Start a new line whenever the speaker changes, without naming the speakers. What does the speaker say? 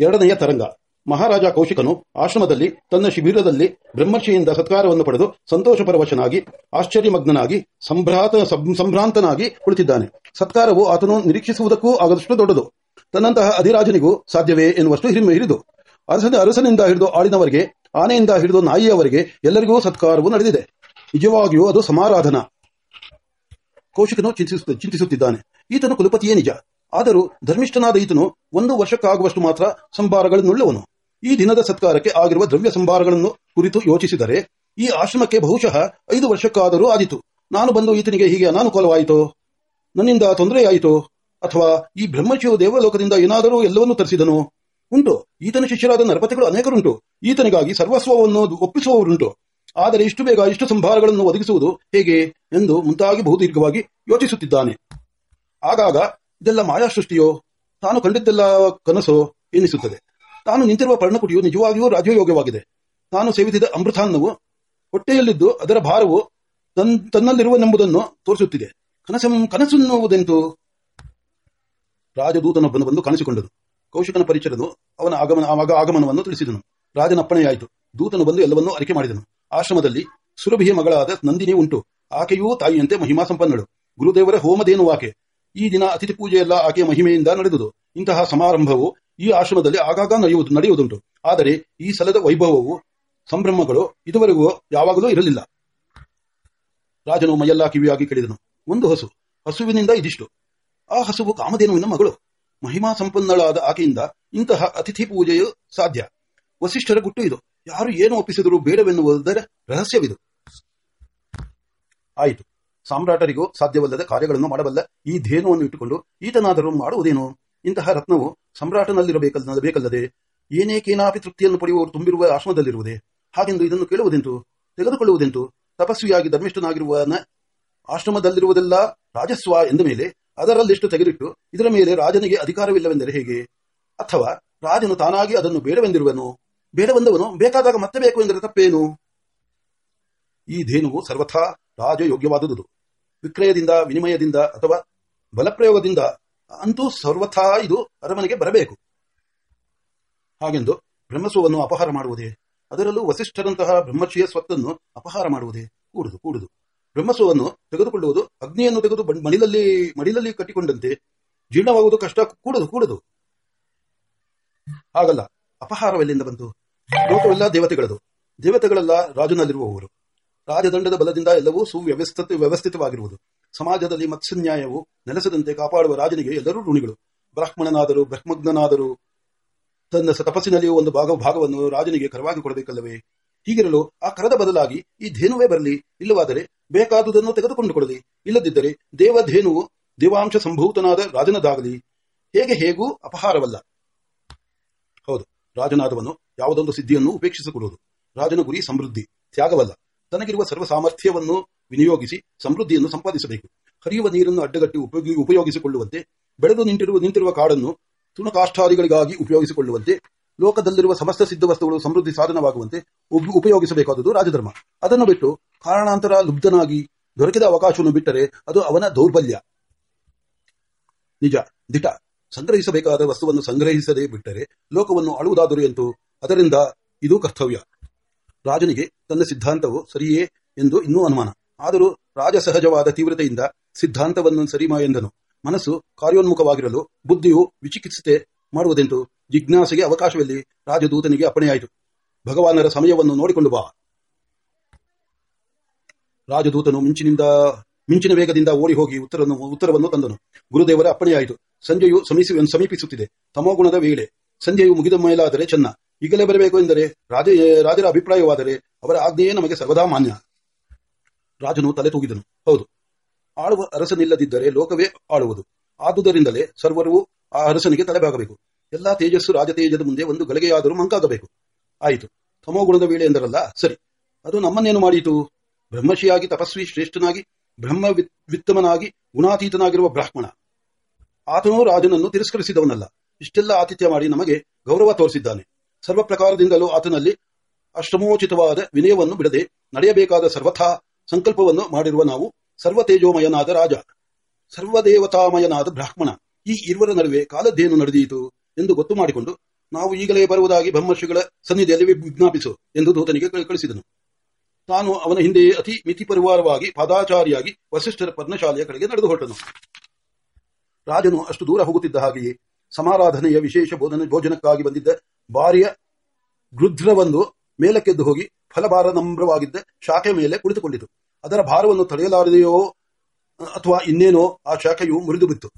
ಎರಡನೆಯ ತರಂಗ. ಮಹಾರಾಜ ಕೌಶಿಕನು ಆಶ್ರಮದಲ್ಲಿ ತನ್ನ ಶಿಬಿರದಲ್ಲಿ ಬ್ರಹ್ಮರ್ಷಿಯಿಂದ ಸತ್ಕಾರವನ್ನು ಪಡೆದು ಸಂತೋಷಪರವಶನಾಗಿ, ಆಶ್ಚರ್ಯಮಗ್ನನಾಗಿ, ಸಂಭ್ರಾತ ಸಂಭ್ರಾಂತನಾಗಿ ಕುಳಿತಿದ್ದಾನೆ. ಸತ್ಕಾರವು ಆತನು ನಿರೀಕ್ಷಿಸುವುದಕ್ಕೂ ಆಗದಷ್ಟು ದೊಡ್ಡದು. ತನ್ನಂತಹ ಅಧಿರಾಜನಿಗೂ ಸಾಧ್ಯವೇ ಎನ್ನುವಷ್ಟು ಹಿರಿಮೆ ಹಿರಿದು ಅರಸನ, ಅರಸನಿಂದ ಹಿಡಿದು ಆಡಿನವರಿಗೆ ಆನೆಯಿಂದ ಹಿಡಿದು ನಾಯಿಯವರಿಗೆ ಎಲ್ಲರಿಗೂ ಸತ್ಕಾರವು ನಡೆದಿದೆ. ನಿಜವಾಗಿಯೂ ಅದು ಸಮಾರಾಧನಾ. ಕೌಶಿಕನು ಚಿಂತಿಸುತ್ತ ಚಿಂತಿಸುತ್ತಿದ್ದಾನೆ. ಈತನು ಕುಲಪತಿಯೇ ನಿಜ. ಆದರೂ ಧರ್ಮಿಷ್ಠನಾದ ಈತನು ಒಂದು ವರ್ಷಕ್ಕಾಗುವಷ್ಟು ಮಾತ್ರ ಸಂಭಾರಗಳನ್ನುಳ್ಳವನು ಈ ದಿನದ ಸತ್ಕಾರಕ್ಕೆ ಆಗಿರುವ ದ್ರವ್ಯ ಸಂಭಾರಗಳನ್ನು ಕುರಿತು ಯೋಚಿಸಿದರೆ ಈ ಆಶ್ರಮಕ್ಕೆ ಬಹುಶಃ ಐದು ವರ್ಷಕ್ಕಾದರೂ ಆದಿತು. ನಾನು ಬಂದು ಈತನಿಗೆ ಹೀಗೆ ಅನಾನುಕೂಲವಾಯಿತು? ನನ್ನಿಂದ ತೊಂದರೆಯಾಯಿತೋ? ಅಥವಾ ಈ ಬ್ರಹ್ಮಶಿವ ದೇವಲೋಕದಿಂದ ಏನಾದರೂ ಎಲ್ಲವನ್ನೂ ತರಿಸಿದನು? ಉಂಟು. ಈತನ ಶಿಷ್ಯರಾದ ನರಪತಿಗಳು ಅನೇಕರುಂಟು. ಈತನಿಗಾಗಿ ಸರ್ವಸ್ವವನ್ನು ಒಪ್ಪಿಸುವವರುಂಟು. ಆದರೆ ಇಷ್ಟು ಬೇಗ ಇಷ್ಟು ಸಂಭಾರಗಳನ್ನು ಒದಗಿಸುವುದು ಹೇಗೆ ಎಂದು ಮುಂತಾಗಿ ಬಹುದೀರ್ಘವಾಗಿ ಯೋಚಿಸುತ್ತಿದ್ದಾನೆ. ಆಗಾಗ ಇದೆಲ್ಲ ಮಾಯಾ ಸೃಷ್ಟಿಯೋ ತಾನು ಕಂಡಿದ್ದೆಲ್ಲ ಕನಸು? ಎನಿಸುತ್ತದೆ. ತಾನು ನಿಂತಿರುವ ಪರ್ಣಕುಟಿಯು ನಿಜವಾಗಿಯೂ ರಾಜಯೋಗ್ಯವಾಗಿದೆ ತಾನು ಸೇವಿಸಿದ ಅಮೃತಾನ್ನವು, ಹೊಟ್ಟೆಯಲ್ಲಿದ್ದು ಅದರ ಭಾರವು ತನ್, ತನ್ನಲ್ಲಿರುವನೆಂಬುದನ್ನು ತೋರಿಸುತ್ತಿದೆ. ಕನಸಂ, ಕನಸುನ್ನುವುದೆಂತು? ರಾಜದೂತನೊಬ್ಬನು ಬಂದು ಕಾಣಿಸಿಕೊಂಡನು. ಕೌಶಿಕನ ಪರಿಚರನು ಅವನ ಆಗಮನ, ಆಗ ಆಗಮನವನ್ನು ತಿಳಿಸಿದನು. ರಾಜನ ಅಪ್ಪಣೆಯಾಯಿತು. ದೂತನು ಬಂದು ಎಲ್ಲವನ್ನೂ ಅರಿಕೆ ಮಾಡಿದನು. ಆಶ್ರಮದಲ್ಲಿ ಸುರಭಿಯ ಮಗಳಾದ ನಂದಿನಿ ಉಂಟು. ಆಕೆಯೂ ತಾಯಿಯಂತೆ ಮಹಿಮಾ ಸಂಪನ್ನಳು ಗುರುದೇವರ ಹೋಮದೇನು ಆಕೆ ಈ ದಿನ ಅತಿಥಿ ಪೂಜೆಯೆಲ್ಲ ಆಕೆಯ ಮಹಿಮೆಯಿಂದ ನಡೆದುದು. ಇಂತಹ ಸಮಾರಂಭವು ಈ ಆಶ್ರಮದಲ್ಲಿ ಆಗಾಗ ನಡೆಯುವುದು, ನಡೆಯುವುದುಂಟು. ಆದರೆ ಈ ಸಲದ ವೈಭವವು ಸಂಭ್ರಮಗಳು ಇದುವರೆಗೂ ಯಾವಾಗಲೂ ಇರಲಿಲ್ಲ. ರಾಜನು ಮೈಯೆಲ್ಲ ಕಿವಿಯಾಗಿ ಕೇಳಿದನು. ಒಂದು ಹಸು. ಹಸುವಿನಿಂದ ಇದಿಷ್ಟು. ಆ ಹಸುವು ಕಾಮಧೇನುವಿನ ಮಗಳು. ಮಹಿಮಾ ಸಂಪನ್ನಳಾದ ಆಕೆಯಿಂದ ಇಂತಹ ಅತಿಥಿ ಪೂಜೆಯು ಸಾಧ್ಯ. ವಸಿಷ್ಠರ ಗುಟ್ಟು ಇದು. ಯಾರು ಏನು ಒಪ್ಪಿಸಿದರೂ ಬೇಡವೆನ್ನುವುದರ ರಹಸ್ಯವಿದು. ಆಯಿತು. ಸಾಮ್ರಾಟರಿಗೂ ಸಾಧ್ಯವಲ್ಲದ ಕಾರ್ಯಗಳನ್ನು ಮಾಡಬಲ್ಲ ಈ ಧೇನುವನ್ನು ಇಟ್ಟುಕೊಂಡು ಈತನಾದರೂ ಮಾಡುವುದೇನು? ಇಂತಹ ರತ್ನವು ಬೇಕಲ್ಲದೆ? ಏನೇಕೇನಾಪಿ ತೃಪ್ತಿಯನ್ನು ಪಡೆಯುವವರು ತುಂಬಿರುವ ಆಶ್ರಮದಲ್ಲಿರುವುದೇ? ಹಾಗೆಂದು ಇದನ್ನು ಕೇಳುವುದೆಂತು? ತೆಗೆದುಕೊಳ್ಳುವುದೆಂತು? ತಪಸ್ವಿಯಾಗಿ ಧರ್ಮಿಷ್ಠನಾಗಿರುವನ ಆಶ್ರಮದಲ್ಲಿರುವುದೆಲ್ಲ ರಾಜಸ್ವ ಎಂದ ಮೇಲೆ ಅದರಲ್ಲಿಷ್ಟು ತೆಗೆದಿಟ್ಟು ಇದರ ಮೇಲೆ ರಾಜನಿಗೆ ಅಧಿಕಾರವಿಲ್ಲವೆಂದರೆ ಹೇಗೆ? ಅಥವಾ ರಾಜನು ತಾನಾಗಿ ಅದನ್ನು ಬೇಡವೆಂದಿರುವನು? ಬೇಡವೆಂದವನು ಬೇಕಾದಾಗ ಮತ್ತೆ ಬೇಕು ಎಂದರೆ ತಪ್ಪೇನು? ಈ ಧೇನುವು ಸರ್ವಥಾ ರಾಜಯೋಗ್ಯವಾದುದು. ವಿಕ್ರಯದಿಂದ, ವಿನಿಮಯದಿಂದ ಅಥವಾ ಬಲಪ್ರಯೋಗದಿಂದ ಅಂತೂ ಸರ್ವಥಾ ಇದು ಅರಮನೆಗೆ ಬರಬೇಕು. ಹಾಗೆಂದು ಬ್ರಹ್ಮಸ್ವವನ್ನು ಅಪಹಾರ ಮಾಡುವುದೇ? ಅದರಲ್ಲೂ ವಸಿಷ್ಠರಂತಹ ಬ್ರಹ್ಮರ್ಷಿಯ ಸ್ವತ್ತನ್ನು ಅಪಹಾರ ಮಾಡುವುದೇ? ಕೂಡುದು ಕೂಡುದು. ಬ್ರಹ್ಮಸ್ವವನ್ನು ತೆಗೆದುಕೊಳ್ಳುವುದು ಅಗ್ನಿಯನ್ನು ತೆಗೆದು ಮಡಿಲಲ್ಲಿ ಮಡಿಲಲ್ಲಿ ಕಟ್ಟಿಕೊಂಡಂತೆ ಜೀರ್ಣವಾಗುವುದು ಕಷ್ಟ, ಕೂಡುದು ಕೂಡುದು. ಹಾಗಲ್ಲ, ಅಪಹಾರವೆಲ್ಲಿಂದ ಬಂತು? ಲೋಕವೆಲ್ಲ ದೇವತೆಗಳದು. ದೇವತೆಗಳೆಲ್ಲ ರಾಜನಲ್ಲಿರುವವರು. ರಾಜದಂಡದ ಬಲದಿಂದ ಎಲ್ಲವೂ ಸುವ್ಯವಸ್ಥಿತ, ವ್ಯವಸ್ಥಿತವಾಗಿರುವುದು. ಸಮಾಜದಲ್ಲಿ ಮತ್ಸ್ಯನ್ಯಾಯವು ನೆಲೆಸದಂತೆ ಕಾಪಾಡುವ ರಾಜನಿಗೆ ಎಲ್ಲರೂ ಋಣಿಗಳು. ಬ್ರಾಹ್ಮಣನಾದರೂ, ಬ್ರಹ್ಮಜ್ಞನಾದರೂ ತನ್ನ ತಪಸ್ಸಿನಲ್ಲಿಯೂ ಒಂದು ಭಾಗ, ಭಾಗವನ್ನು ರಾಜನಿಗೆ ಕರವಾಗಿ ಕೊಡಬೇಕಲ್ಲವೇ? ಹೀಗಿರಲು ಆ ಕರದ ಬದಲಾಗಿ ಈ ಧೇನುವೇ ಬರಲಿ, ಇಲ್ಲವಾದರೆ ಬೇಕಾದುದನ್ನು ತೆಗೆದುಕೊಂಡು ಕೊಡಲಿ ಇಲ್ಲದಿದ್ದರೆ ದೇವಧೇನುವು ದೇವಾಂಶ ಸಂಭೂತನಾದ ರಾಜನದಾಗಲಿ. ಹೇಗೆ ಹೇಗೂ ಅಪಹಾರವಲ್ಲ. ಹೌದು, ರಾಜನಾದವನು ಯಾವುದೊಂದು ಸಿದ್ಧಿಯನ್ನು ಉಪೇಕ್ಷಿಸಿಕೊಡುವುದು. ರಾಜನ ಗುರಿ ಸಮೃದ್ಧಿ, ತ್ಯಾಗವಲ್ಲ. ತನಗಿರುವ ಸರ್ವ ಸಾಮರ್ಥ್ಯವನ್ನು ವಿನಿಯೋಗಿಸಿ ಸಮೃದ್ಧಿಯನ್ನು ಸಂಪಾದಿಸಬೇಕು. ಹರಿಯುವ ನೀರನ್ನು ಅಡ್ಡಗಟ್ಟಿ ಉಪಯೋಗಿ, ಉಪಯೋಗಿಸಿಕೊಳ್ಳುವಂತೆ, ಬೆಳೆದು ನಿಂತಿರುವ ನಿಂತಿರುವ ಕಾಡನ್ನು ತುಣಕಾಷ್ಠಾದಿಗಳಿಗಾಗಿ ಉಪಯೋಗಿಸಿಕೊಳ್ಳುವಂತೆ, ಲೋಕದಲ್ಲಿರುವ ಸಮಸ್ತ ಸಿದ್ಧ ವಸ್ತುಗಳು ಸಮೃದ್ಧಿ ಸಾಧನವಾಗುವಂತೆ ಉಪ- ಉಪಯೋಗಿಸಬೇಕಾದುದು ರಾಜಧರ್ಮ. ಅದನ್ನು ಬಿಟ್ಟು ಕಾರಣಾಂತರ ಲುಬ್ಧನಾಗಿ ದೊರಕಿದ ಅವಕಾಶವನ್ನು ಬಿಟ್ಟರೆ ಅದು ಅವನ ದೌರ್ಬಲ್ಯ. ನಿಜ. ದಿಟ. ಸಂಗ್ರಹಿಸಬೇಕಾದ ವಸ್ತುವನ್ನು ಸಂಗ್ರಹಿಸದೆ ಬಿಟ್ಟರೆ ಲೋಕವನ್ನು ಆಳುವುದಾದರೂ ಎಂದು ಅದರಿಂದ ಇದು ಕರ್ತವ್ಯ. ರಾಜನಿಗೆ ತನ್ನ ಸಿದ್ಧಾಂತವು ಸರಿಯೇ ಎಂದು ಇನ್ನೂ ಅನುಮಾನ. ಆದರೂ ರಾಜಸಹಜವಾದ ತೀವ್ರತೆಯಿಂದ ಸಿದ್ಧಾಂತವನ್ನು ಸರಿಮ ಎಂದನು. ಮನಸ್ಸು ಕಾರ್ಯೋನ್ಮುಖವಾಗಿರಲು, ಬುದ್ಧಿಯು ವಿಚಿಕಿತ್ಸೆ ಮಾಡುವುದೆಂದು ಜಿಜ್ಞಾಸೆಗೆ ಅವಕಾಶವಿಲ್ಲ ರಾಜದೂತನಿಗೆ ಅಪ್ಪಣೆಯಾಯಿತು. ಭಗವಾನರ ಸಮಯವನ್ನು ನೋಡಿಕೊಂಡು ಬಾ. ರಾಜದೂತನು ಮಿಂಚಿನಿಂದ, ಮಿಂಚಿನ ವೇಗದಿಂದ ಓಡಿ ಹೋಗಿ ಉತ್ತರವನ್ನು ಉತ್ತರವನ್ನು ತಂದನು. ಗುರುದೇವರ ಅಪ್ಪಣೆಯಾಯಿತು. ಸಂಜೆಯು ಸಮೀಪಿಸುತ್ತಿದೆ. ತಮೋಗುಣದ ವೇಳೆ. ಸಂಜೆಯು ಮುಗಿದ ಮೇಲಾದರೆ ಚೆನ್ನ. ಈಗಲೇ ಬರಬೇಕು ಎಂದರೆ ರಾಜ ರಾಜರ ಅಭಿಪ್ರಾಯವಾದರೆ ಅವರ ಆಜ್ಞೆಯೇ ನಮಗೆ ಸರ್ವದಾ ಮಾನ್ಯ. ರಾಜನು ತಲೆ ತೂಗಿದನು. ಹೌದು. ಆಳುವ ಅರಸನಿಲ್ಲದಿದ್ದರೆ ಲೋಕವೇ ಆಳುವುದು. ಆದುದರಿಂದಲೇ ಸರ್ವರೂ ಆ ಅರಸನಿಗೆ ತಲೆಬಾಗಬೇಕು. ಎಲ್ಲಾ ತೇಜಸ್ಸು ರಾಜತೇಜದ ಮುಂದೆ ಒಂದು ಗಳಿಗೆಯಾದರೂ ಮಂಕಾಗಬೇಕು. ಆಯಿತು. ತಮೋಗುಣದ ವೇಳೆ ಎಂದರಲ್ಲ? ಸರಿ. ಅದು ನಮ್ಮನ್ನೇನು ಮಾಡಿತು? ಬ್ರಹ್ಮಶಿಯಾಗಿ ತಪಸ್ವಿ ಶ್ರೇಷ್ಠನಾಗಿ, ಬ್ರಹ್ಮ ವಿತ್- ವಿತ್ತಮನಾಗಿ, ಗುಣಾತೀತನಾಗಿರುವ ಬ್ರಾಹ್ಮಣ. ಆತನೂ ರಾಜನನ್ನು ತಿರಸ್ಕರಿಸಿದವನಲ್ಲ. ಇಷ್ಟೆಲ್ಲ ಆತಿಥ್ಯ ಮಾಡಿ ನಮಗೆ ಗೌರವ ತೋರಿಸಿದ್ದಾನೆ. ಸರ್ವ ಪ್ರಕಾರದಿಂದಲೂ ಆತನಲ್ಲಿ ಅಷ್ಟಮೋಚಿತವಾದ ವಿನಯವನ್ನು ಬಿಡದೆ ನಡೆಯಬೇಕಾದ ಸರ್ವಥಾ ಸಂಕಲ್ಪವನ್ನು ಮಾಡಿರುವ ನಾವು ಸರ್ವ ತೇಜೋಮಯನಾದ ರಾಜ, ಸರ್ವದೇವತಾಮಯನಾದ ಬ್ರಾಹ್ಮಣ. ಈ ಇರುವರ ನಡುವೆ ಕಾಲದ್ದೇನು ನಡೆದೀತು ಎಂದು ಗೊತ್ತು ಮಾಡಿಕೊಂಡು ನಾವು ಈಗಲೇ ಬರುವುದಾಗಿ ಬ್ರಹ್ಮರ್ಷಿಗಳ ಸನ್ನಿಧಿಯಲ್ಲಿ ವಿಜ್ಞಾಪಿಸು ಎಂದು ದೂತನಿಗೆ ಕಳಿ- ಕಳಿಸಿದನು. ತಾನು ಅವನ ಹಿಂದೆಯೇ ಅತಿ ಮಿತಿ ಪರಿವಾರವಾಗಿ ಪಾದಾಚಾರಿಯಾಗಿ ವಸಿಷ್ಠರ ಪರ್ಣಶಾಲೆಯ ಕಡೆಗೆ ನಡೆದು ಹೊರಟನು. ರಾಜನು ಅಷ್ಟು ದೂರ ಹೋಗುತ್ತಿದ್ದ ಹಾಗೆಯೇ ಸಮಾರಾಧನೆಯ ವಿಶೇಷ ಬೋಧನೆ, ಭೋಜನಕ್ಕಾಗಿ ಬಂದಿದ್ದ ಭಾರ್ಯ ಗೃಧ್ರವೊಂದು ಮೇಲಕ್ಕೆದ್ದು ಹೋಗಿ ಫಲಭಾರ ನಮ್ರವಾಗಿದ್ದ ಶಾಖೆ ಮೇಲೆ ಕುಳಿತುಕೊಂಡಿತು. ಅದರ ಭಾರವನ್ನು ತಡೆಯಲಾರದೆಯೋ ಅಥವಾ ಇನ್ನೇನೋ ಆ ಶಾಖೆಯು ಮುರಿದು ಬಿತ್ತು.